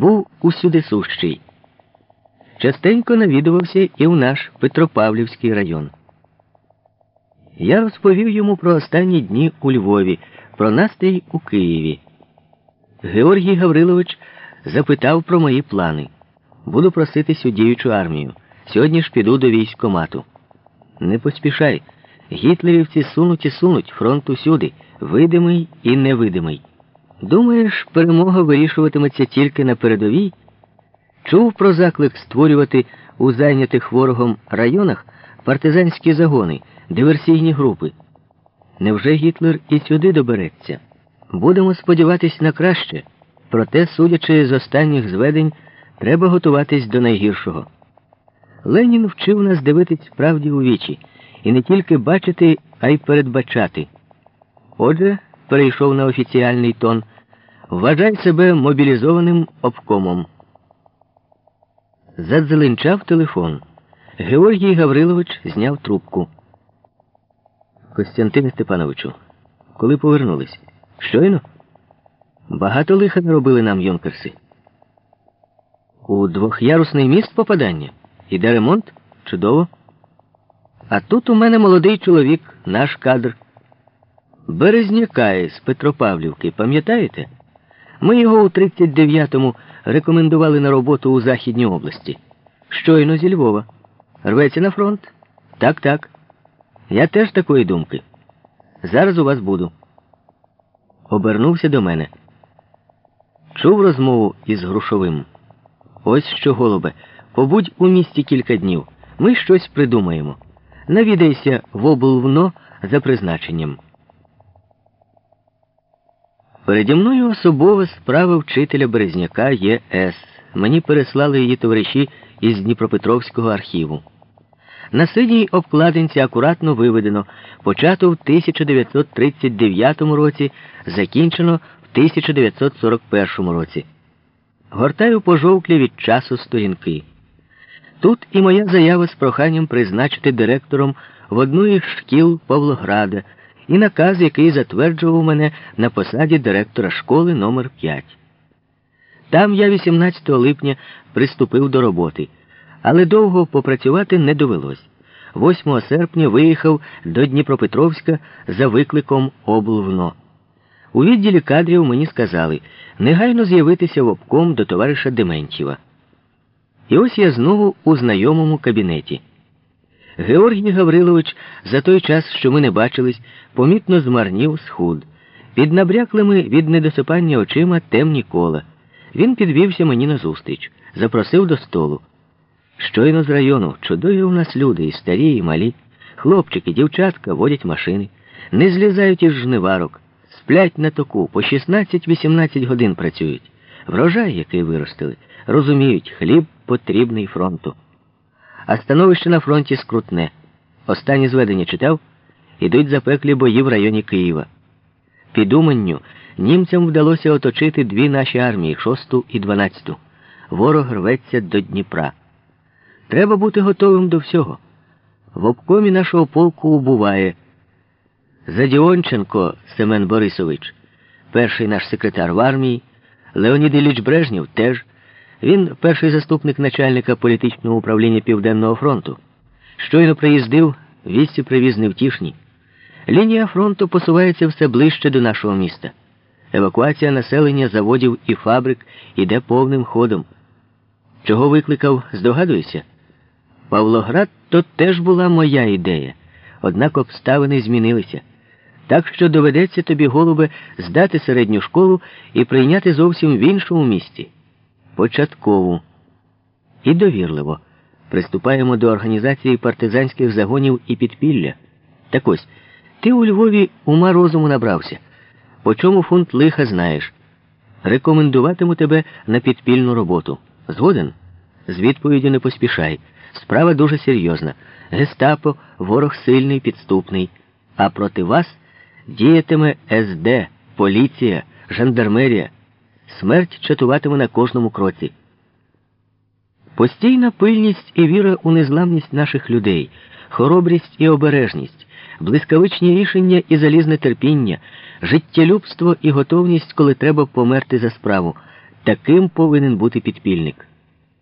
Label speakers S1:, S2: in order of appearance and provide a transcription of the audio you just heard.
S1: був усюди сущий. Частенько навідувався і в наш Петропавлівський район. Я розповів йому про останні дні у Львові, про настрій у Києві. Георгій Гаврилович запитав про мої плани. Буду проситись у діючу армію. Сьогодні ж піду до військкомату. Не поспішай. Гітлерівці сунуть і сунуть фронт усюди, видимий і невидимий. Думаєш, перемога вирішуватиметься тільки на передовій? Чув про заклик створювати у зайнятих ворогом районах партизанські загони, диверсійні групи. Невже Гітлер і сюди добереться? Будемо сподіватись на краще, проте, судячи з останніх зведень, треба готуватись до найгіршого. Ленін вчив нас дивитись справді у вічі і не тільки бачити, а й передбачати. Отже, перейшов на офіціальний тон, вважай себе мобілізованим обкомом. Задзеленчав телефон. Георгій Гаврилович зняв трубку. Костянтине Степановичу, коли повернулись? Щойно? Багато лиха наробили нам юнкерси. У двохярусний міст попадання? Іде ремонт? Чудово. А тут у мене молодий чоловік, наш кадр. Березняка з Петропавлівки, пам'ятаєте? Ми його у 39-му рекомендували на роботу у Західній області. Щойно зі Львова. Рветься на фронт? Так, так. Я теж такої думки. Зараз у вас буду. Обернувся до мене. Чув розмову із Грушовим. Ось що, голубе, побудь у місті кілька днів. Ми щось придумаємо. Навідайся в облвно за призначенням. Переді мною особова справа вчителя Березняка Є.С. Мені переслали її товариші із Дніпропетровського архіву. На синій обкладинці акуратно виведено, почато в 1939 році, закінчено в 1941 році. Гортаю пожовклі від часу сторінки. Тут і моя заява з проханням призначити директором в одну із шкіл Павлограда і наказ, який затверджував мене на посаді директора школи номер 5 Там я 18 липня приступив до роботи, але довго попрацювати не довелось. 8 серпня виїхав до Дніпропетровська за викликом облвно. У відділі кадрів мені сказали негайно з'явитися в обком до товариша Дементьєва. І ось я знову у знайомому кабінеті. Георгій Гаврилович за той час, що ми не бачились, помітно змарнів схуд. Під набряклими від недосипання очима темні кола. Він підвівся мені назустріч, запросив до столу. Щойно з району чудові у нас люди, і старі, і малі. Хлопчики, дівчатка водять машини, не злізають із жниварок, сплять на току, по 16-18 годин працюють. Врожай, який виростили, розуміють, хліб потрібний фронту. А становище на фронті скрутне. Останні зведення читав, ідуть запеклі бої в районі Києва. Під Уманню німцям вдалося оточити дві наші армії, шосту і дванадцяту. Ворог рветься до Дніпра. Треба бути готовим до всього. В обкомі нашого полку убуває Задіонченко Семен Борисович, перший наш секретар в армії, Леонід Іліч Брежнєв теж. Він перший заступник начальника політичного управління Південного фронту. Щойно приїздив, вісті привіз невтішні. Лінія фронту посувається все ближче до нашого міста. Евакуація населення заводів і фабрик іде повним ходом. Чого викликав, здогадуюся? Павлоград то теж була моя ідея, однак обставини змінилися. Так що доведеться тобі, голубе, здати середню школу і прийняти зовсім в іншому місті. Початкову. І довірливо. Приступаємо до організації партизанських загонів і підпілля. Так ось, ти у Львові ума розуму набрався. По чому фунт лиха знаєш. Рекомендуватиму тебе на підпільну роботу. Згоден? З відповіддю не поспішай. Справа дуже серйозна. Гестапо, ворог сильний, підступний. А проти вас діятиме СД, поліція, жандармерія. Смерть чатуватиме на кожному кроці. Постійна пильність і віра у незламність наших людей, хоробрість і обережність, блискавичні рішення і залізне терпіння, життєлюбство і готовність, коли треба померти за справу. таким повинен бути підпільник.